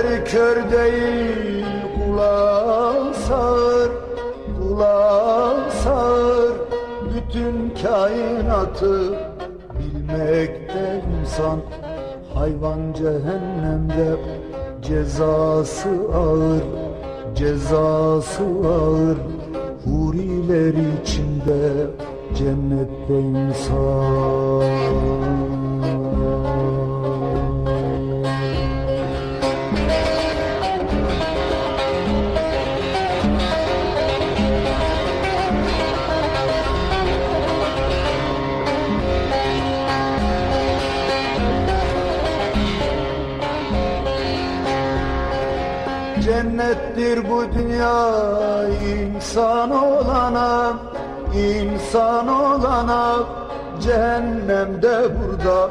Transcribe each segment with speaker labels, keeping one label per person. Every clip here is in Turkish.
Speaker 1: Gözleri kör değil kulağı sağır Kulağı sağır. Bütün kainatı bilmekte insan Hayvan cehennemde cezası ağır Cezası ağır. Huriler içinde cennette insan Cennettir bu dünya insan olana insan olana. Cehennemde burada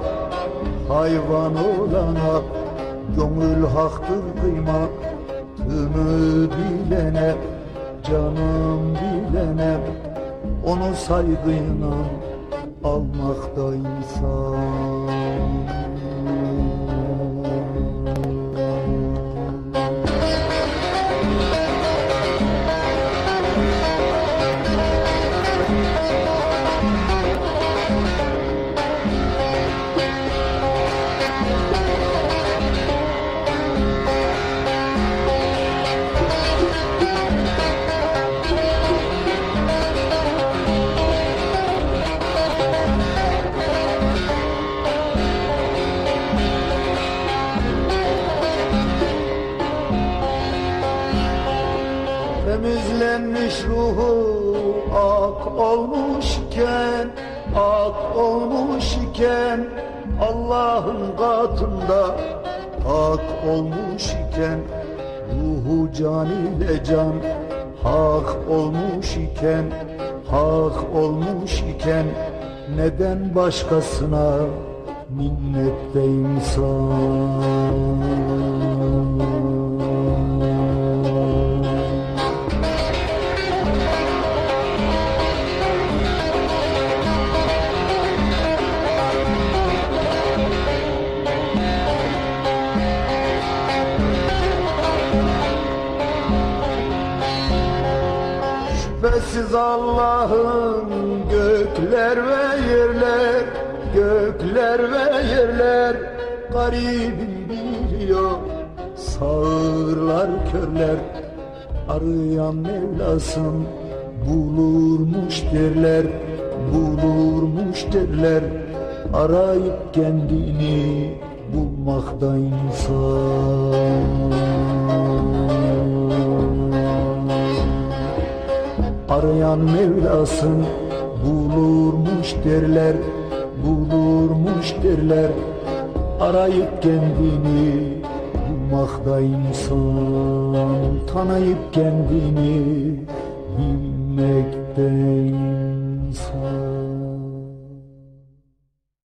Speaker 1: hayvan olana. Gönül haktır kıymatını bilene Canım bilene. Onu saygıyla almakta insan ruhu ak olmuş iken Ak olmuş iken Allah'ın katında Hak olmuş iken Ruhu can ile can Hak olmuş iken Hak olmuş iken Neden başkasına minnette insan Şüphesiz Allah'ın gökler ve yerler Gökler ve yerler. Garibim biliyor Sağırlar körler. Arayan Mevlasın Bulurmuş derler Bulurmuş derler. Arayıp kendini Bulmakta insan arayan Mevlasın bulurmuş derler, bulurmuş derler. Arayıp kendini bulmakta insan, tanıyıp kendini bilmekte insan.